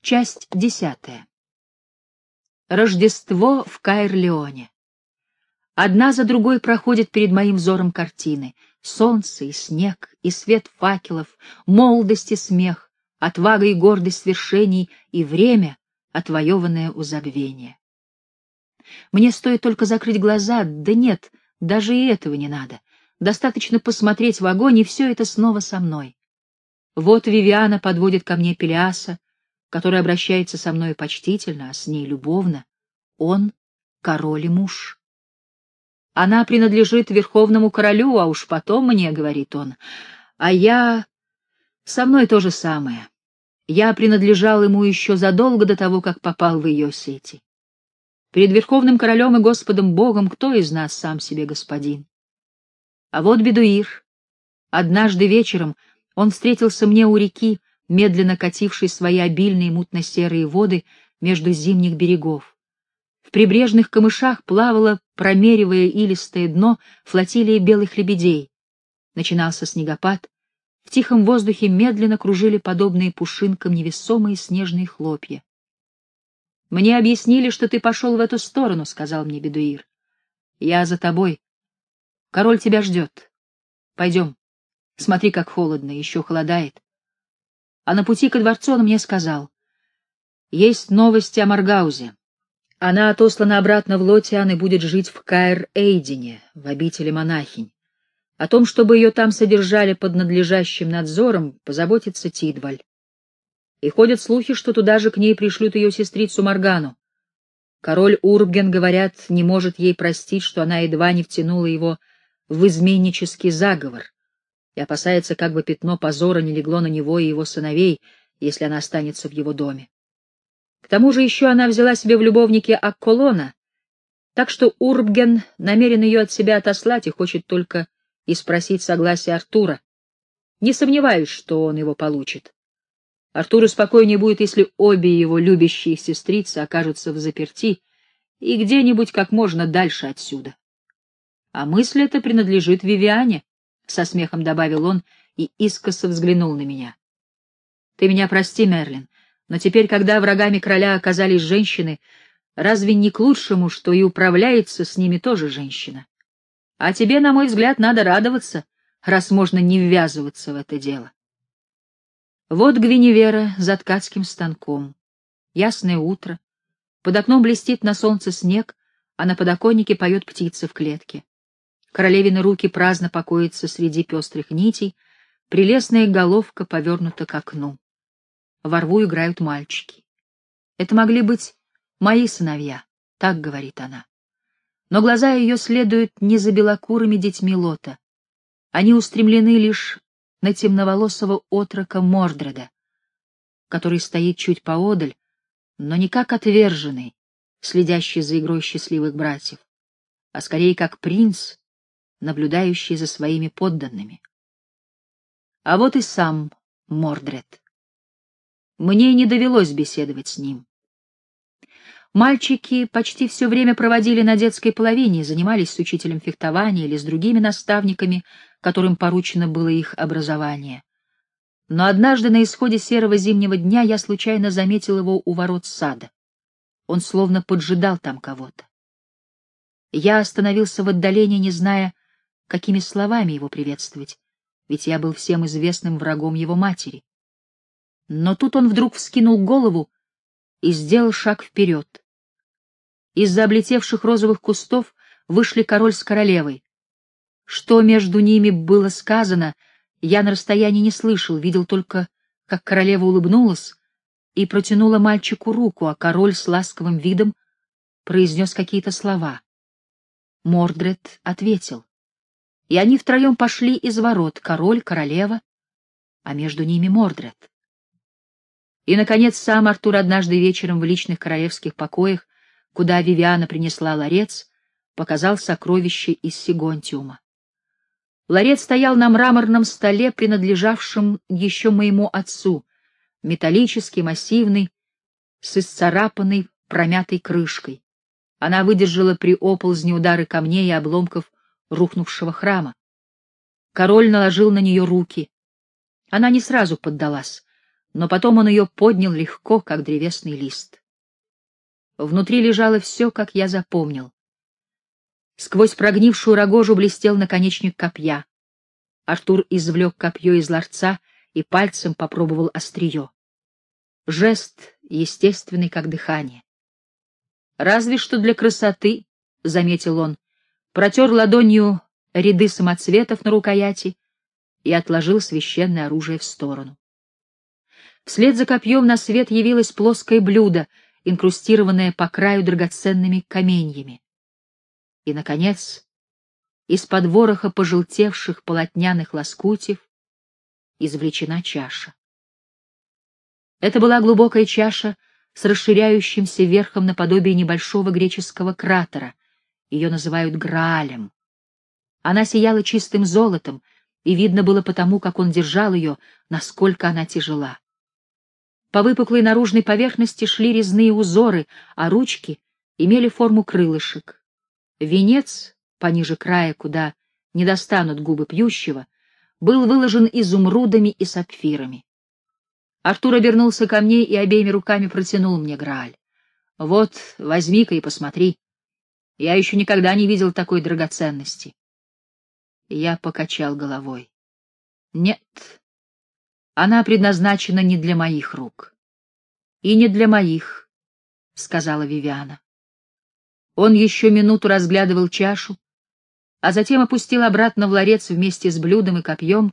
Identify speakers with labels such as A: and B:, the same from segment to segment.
A: Часть десятая. Рождество в Каэр-Леоне. Одна за другой проходят перед моим взором картины. Солнце и снег, и свет факелов, молодость и смех, отвага и гордость свершений, и время, отвоеванное у забвения. Мне стоит только закрыть глаза, да нет, даже и этого не надо. Достаточно посмотреть в огонь, и все это снова со мной. Вот Вивиана подводит ко мне Пелиаса, который обращается со мной почтительно, а с ней любовно. Он — король и муж. Она принадлежит верховному королю, а уж потом мне, — говорит он, — а я... Со мной то же самое. Я принадлежал ему еще задолго до того, как попал в ее сети. Перед верховным королем и Господом Богом кто из нас сам себе господин? А вот Бедуир. Однажды вечером он встретился мне у реки, медленно катившей свои обильные мутно-серые воды между зимних берегов. В прибрежных камышах плавало, промеривая илистое дно, флотилия белых лебедей. Начинался снегопад, в тихом воздухе медленно кружили подобные пушинкам невесомые снежные хлопья. «Мне объяснили, что ты пошел в эту сторону», — сказал мне Бедуир. «Я за тобой. Король тебя ждет. Пойдем. Смотри, как холодно, еще холодает. А на пути ко дворцу он мне сказал. Есть новости о Маргаузе. Она отослана обратно в Лотиан и будет жить в Каэр-Эйдине, в обители монахинь. О том, чтобы ее там содержали под надлежащим надзором, позаботится Тидваль. И ходят слухи, что туда же к ней пришлют ее сестрицу Моргану. Король Урбген, говорят, не может ей простить, что она едва не втянула его в изменнический заговор и опасается, как бы пятно позора не легло на него и его сыновей, если она останется в его доме. К тому же еще она взяла себе в любовнике Акколона, так что Урбген намерен ее от себя отослать и хочет только и спросить согласия Артура. Не сомневаюсь, что он его получит. Артуру спокойнее будет, если обе его любящие сестрицы окажутся в заперти и где-нибудь как можно дальше отсюда. А мысль эта принадлежит Вивиане, — со смехом добавил он и искоса взглянул на меня. — Ты меня прости, Мерлин, но теперь, когда врагами короля оказались женщины, разве не к лучшему, что и управляется с ними тоже женщина? А тебе, на мой взгляд, надо радоваться, раз можно не ввязываться в это дело. Вот Гвиневера за ткацким станком. Ясное утро. Под окном блестит на солнце снег, а на подоконнике поет птица в клетке. Королевины руки праздно покоятся среди пестрых нитей, прелестная головка повернута к окну. Во рву играют мальчики. Это могли быть мои сыновья, так говорит она. Но глаза ее следуют не за белокурыми детьми Лота. Они устремлены лишь на темноволосого отрока Мордреда, который стоит чуть поодаль, но не как отверженный, следящий за игрой счастливых братьев, а скорее как принц, наблюдающий за своими подданными. А вот и сам Мордред. Мне не довелось беседовать с ним. Мальчики почти все время проводили на детской половине, занимались с учителем фехтования или с другими наставниками, которым поручено было их образование. Но однажды на исходе серого зимнего дня я случайно заметил его у ворот сада. Он словно поджидал там кого-то. Я остановился в отдалении, не зная, какими словами его приветствовать, ведь я был всем известным врагом его матери. Но тут он вдруг вскинул голову и сделал шаг вперед. Из-за облетевших розовых кустов вышли король с королевой. Что между ними было сказано, я на расстоянии не слышал, видел только, как королева улыбнулась и протянула мальчику руку, а король с ласковым видом произнес какие-то слова. Мордред ответил и они втроем пошли из ворот, король, королева, а между ними Мордред. И, наконец, сам Артур однажды вечером в личных королевских покоях, куда Вивиана принесла ларец, показал сокровище из Сигонтиума. Ларец стоял на мраморном столе, принадлежавшем еще моему отцу, металлический, массивный, с исцарапанной, промятой крышкой. Она выдержала при оползне удары камней и обломков рухнувшего храма. Король наложил на нее руки. Она не сразу поддалась, но потом он ее поднял легко, как древесный лист. Внутри лежало все, как я запомнил. Сквозь прогнившую рогожу блестел наконечник копья. Артур извлек копье из ларца и пальцем попробовал острие. Жест естественный, как дыхание. «Разве что для красоты», — заметил он, протер ладонью ряды самоцветов на рукояти и отложил священное оружие в сторону. Вслед за копьем на свет явилось плоское блюдо, инкрустированное по краю драгоценными каменьями. И, наконец, из-под вороха пожелтевших полотняных лоскутьев извлечена чаша. Это была глубокая чаша с расширяющимся верхом наподобие небольшого греческого кратера. Ее называют Граалем. Она сияла чистым золотом, и видно было потому, как он держал ее, насколько она тяжела. По выпуклой наружной поверхности шли резные узоры, а ручки имели форму крылышек. Венец, пониже края, куда не достанут губы пьющего, был выложен изумрудами и сапфирами. Артур обернулся ко мне и обеими руками протянул мне Грааль. «Вот, возьми-ка и посмотри. Я еще никогда не видел такой драгоценности». Я покачал головой. «Нет, она предназначена не для моих рук. И не для моих», — сказала Вивиана. Он еще минуту разглядывал чашу, а затем опустил обратно в ларец вместе с блюдом и копьем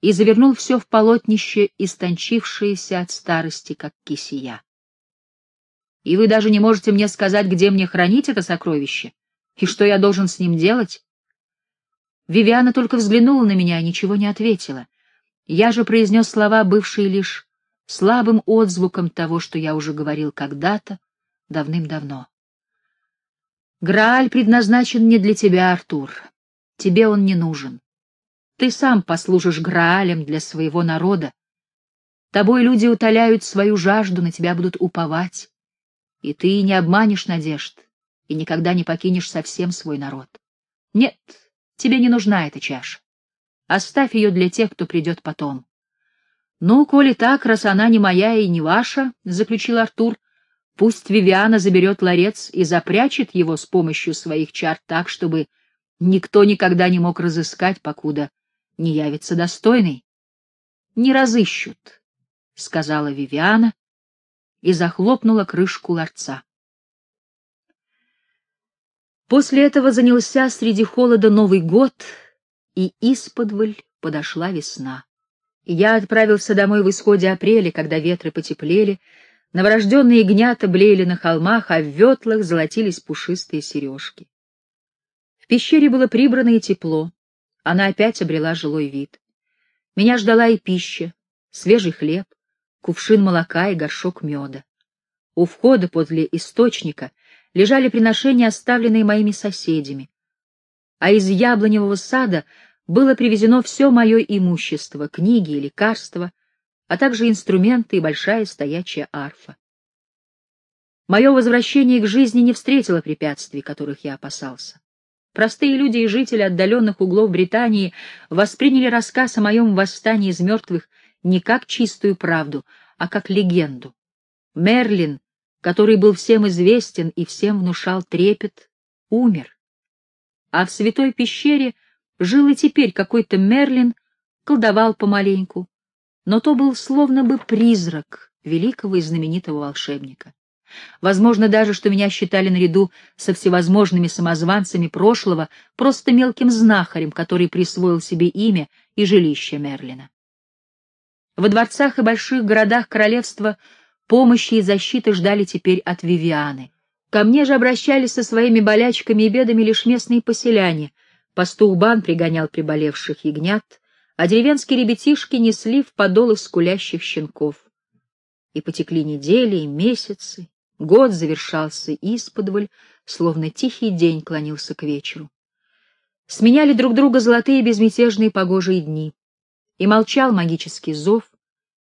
A: и завернул все в полотнище, истончившееся от старости, как кисия. И вы даже не можете мне сказать, где мне хранить это сокровище, и что я должен с ним делать? Вивиана только взглянула на меня и ничего не ответила. Я же произнес слова, бывшие лишь слабым отзвуком того, что я уже говорил когда-то, давным-давно. Грааль предназначен не для тебя, Артур. Тебе он не нужен. Ты сам послужишь Граалем для своего народа. Тобой люди утоляют свою жажду, на тебя будут уповать. И ты не обманешь надежд, и никогда не покинешь совсем свой народ. Нет, тебе не нужна эта чаша. Оставь ее для тех, кто придет потом. — Ну, коли так, раз она не моя и не ваша, — заключил Артур, — пусть Вивиана заберет ларец и запрячет его с помощью своих чар так, чтобы никто никогда не мог разыскать, покуда не явится достойный, не разыщут, — сказала Вивиана и захлопнула крышку ларца. После этого занялся среди холода Новый год, и исподволь подошла весна. Я отправился домой в исходе апреля, когда ветры потеплели, новорожденные ягнята блеяли на холмах, а в ветлах золотились пушистые сережки. В пещере было прибрано и тепло. Она опять обрела жилой вид. Меня ждала и пища, свежий хлеб, кувшин молока и горшок меда. У входа подле источника лежали приношения, оставленные моими соседями. А из яблоневого сада было привезено все мое имущество, книги и лекарства, а также инструменты и большая стоячая арфа. Мое возвращение к жизни не встретило препятствий, которых я опасался. Простые люди и жители отдаленных углов Британии восприняли рассказ о моем восстании из мертвых не как чистую правду, а как легенду. Мерлин, который был всем известен и всем внушал трепет, умер. А в святой пещере жил и теперь какой-то Мерлин, колдовал помаленьку, но то был словно бы призрак великого и знаменитого волшебника. Возможно даже, что меня считали наряду со всевозможными самозванцами прошлого просто мелким знахарем, который присвоил себе имя и жилище Мерлина. Во дворцах и больших городах королевства помощи и защиты ждали теперь от Вивианы. Ко мне же обращались со своими болячками и бедами лишь местные поселяне. Пастух Бан пригонял приболевших ягнят, а деревенские ребятишки несли в подолы скулящих щенков. И потекли недели и месяцы, Год завершался исподволь, словно тихий день клонился к вечеру. Сменяли друг друга золотые безмятежные погожие дни. И молчал магический зов,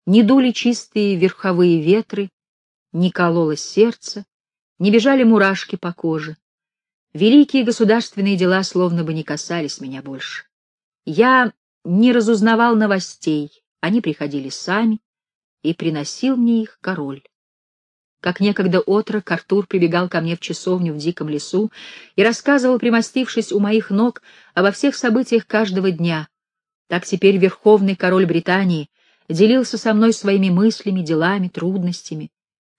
A: не дули чистые верховые ветры, не кололось сердце, не бежали мурашки по коже. Великие государственные дела словно бы не касались меня больше. Я не разузнавал новостей, они приходили сами, и приносил мне их король. Как некогда отрок, Артур прибегал ко мне в часовню в диком лесу и рассказывал, примостившись у моих ног, обо всех событиях каждого дня. Так теперь верховный король Британии делился со мной своими мыслями, делами, трудностями,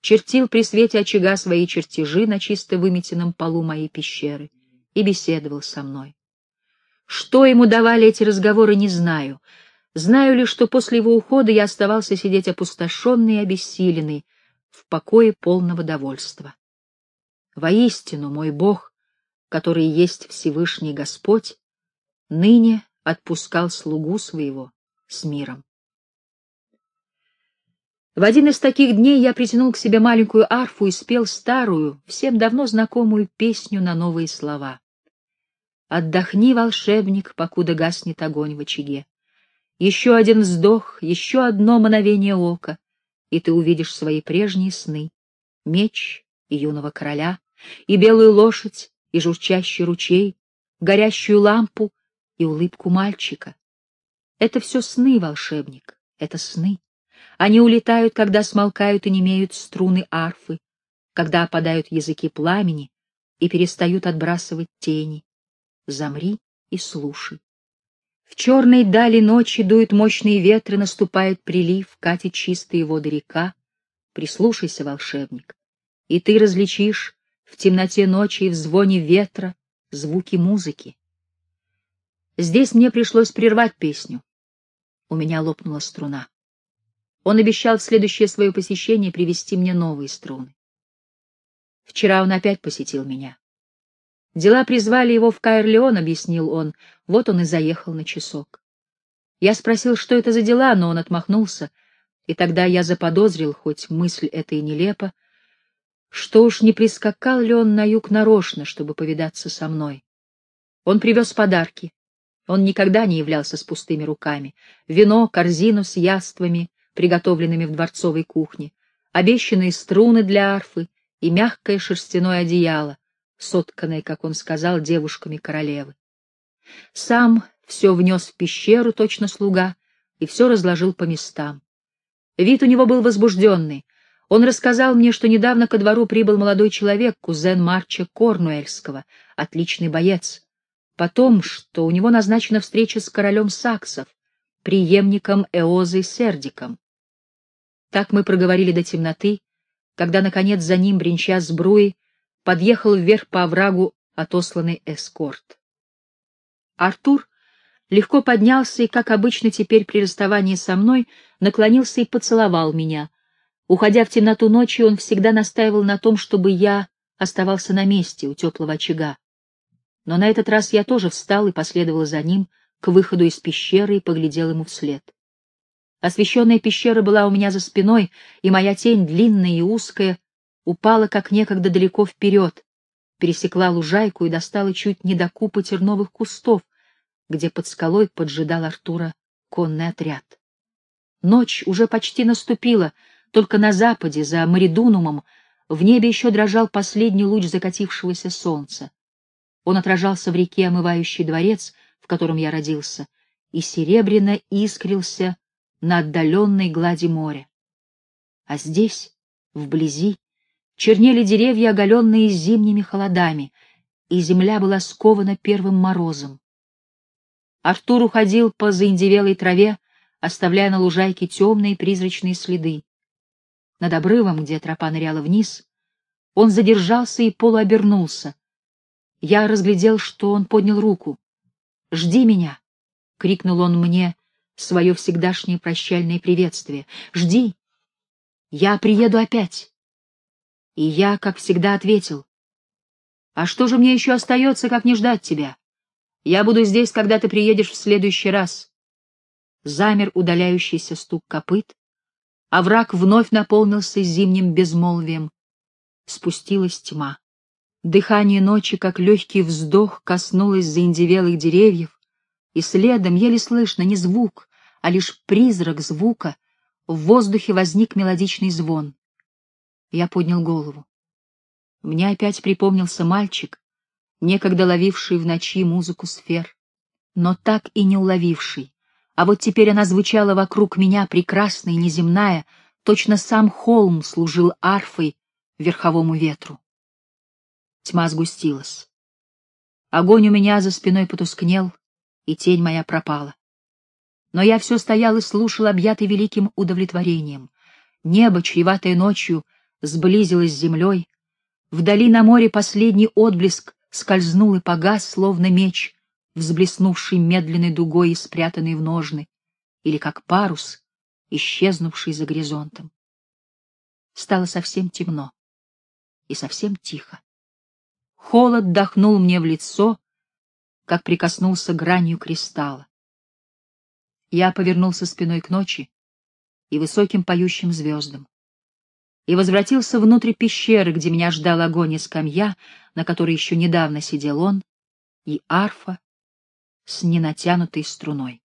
A: чертил при свете очага свои чертежи на чисто выметенном полу моей пещеры и беседовал со мной. Что ему давали эти разговоры, не знаю. Знаю лишь, что после его ухода я оставался сидеть опустошенный и обессиленный, в покое полного довольства. Воистину, мой Бог, который есть Всевышний Господь, ныне отпускал слугу своего с миром. В один из таких дней я притянул к себе маленькую арфу и спел старую, всем давно знакомую песню на новые слова. Отдохни, волшебник, покуда гаснет огонь в очаге. Еще один вздох, еще одно мановение ока, и ты увидишь свои прежние сны. Меч и юного короля, и белую лошадь, и журчащий ручей, горящую лампу и улыбку мальчика. Это все сны, волшебник, это сны. Они улетают, когда смолкают и немеют струны арфы, когда опадают языки пламени и перестают отбрасывать тени. Замри и слушай. В черной дали ночи дуют мощные ветры, наступает прилив, катит чистые воды река. Прислушайся, волшебник, и ты различишь в темноте ночи и в звоне ветра звуки музыки. Здесь мне пришлось прервать песню. У меня лопнула струна. Он обещал в следующее свое посещение привезти мне новые струны. Вчера он опять посетил меня. Дела призвали его в Каэрлеон, объяснил он. Вот он и заехал на часок. Я спросил, что это за дела, но он отмахнулся, и тогда я заподозрил, хоть мысль эта и нелепа, что уж не прискакал ли он на юг нарочно, чтобы повидаться со мной. Он привез подарки, он никогда не являлся с пустыми руками. Вино, корзину с яствами, приготовленными в дворцовой кухне, обещанные струны для арфы и мягкое шерстяное одеяло, сотканное, как он сказал, девушками королевы. Сам все внес в пещеру, точно слуга, и все разложил по местам. Вид у него был возбужденный. Он рассказал мне, что недавно ко двору прибыл молодой человек, кузен Марча Корнуэльского, отличный боец, Потом, что у него назначена встреча с королем саксов, преемником Эозы Сердиком. Так мы проговорили до темноты, когда, наконец, за ним, бренча сбруи, подъехал вверх по оврагу отосланный эскорт. Артур легко поднялся и, как обычно теперь при расставании со мной, наклонился и поцеловал меня. Уходя в темноту ночи, он всегда настаивал на том, чтобы я оставался на месте у теплого очага. Но на этот раз я тоже встал и последовал за ним к выходу из пещеры и поглядел ему вслед. Освещенная пещера была у меня за спиной, и моя тень, длинная и узкая, упала как некогда далеко вперед, пересекла лужайку и достала чуть не до купа терновых кустов, где под скалой поджидал Артура конный отряд. Ночь уже почти наступила, только на западе, за Маридунумом, в небе еще дрожал последний луч закатившегося солнца. Он отражался в реке, омывающей дворец, в котором я родился, и серебряно искрился на отдаленной глади моря. А здесь, вблизи, чернели деревья, оголенные зимними холодами, и земля была скована первым морозом. Артур уходил по заиндевелой траве, оставляя на лужайке темные призрачные следы. Над обрывом, где тропа ныряла вниз, он задержался и полуобернулся, я разглядел, что он поднял руку. «Жди меня!» — крикнул он мне свое всегдашнее прощальное приветствие. «Жди! Я приеду опять!» И я, как всегда, ответил. «А что же мне еще остается, как не ждать тебя? Я буду здесь, когда ты приедешь в следующий раз». Замер удаляющийся стук копыт, а враг вновь наполнился зимним безмолвием. Спустилась тьма. Дыхание ночи, как легкий вздох, коснулось заиндевелых деревьев, и следом, еле слышно, не звук, а лишь призрак звука, в воздухе возник мелодичный звон. Я поднял голову. Мне опять припомнился мальчик, некогда ловивший в ночи музыку сфер, но так и не уловивший, а вот теперь она звучала вокруг меня, прекрасная и неземная, Точно сам холм служил арфой верховому ветру. Тьма сгустилась. Огонь у меня за спиной потускнел, и тень моя пропала. Но я все стоял и слушал, объятый великим удовлетворением. Небо, чреватое ночью, сблизилось с землей. Вдали на море последний отблеск скользнул и погас, словно меч, взблеснувший медленной дугой и спрятанный в ножны, или как парус, исчезнувший за горизонтом. Стало совсем темно и совсем тихо. Холод дохнул мне в лицо, как прикоснулся гранью кристалла. Я повернулся спиной к ночи и высоким поющим звездам и возвратился внутрь пещеры, где меня ждал огонь и скамья, на которой еще недавно сидел он, и арфа с ненатянутой струной.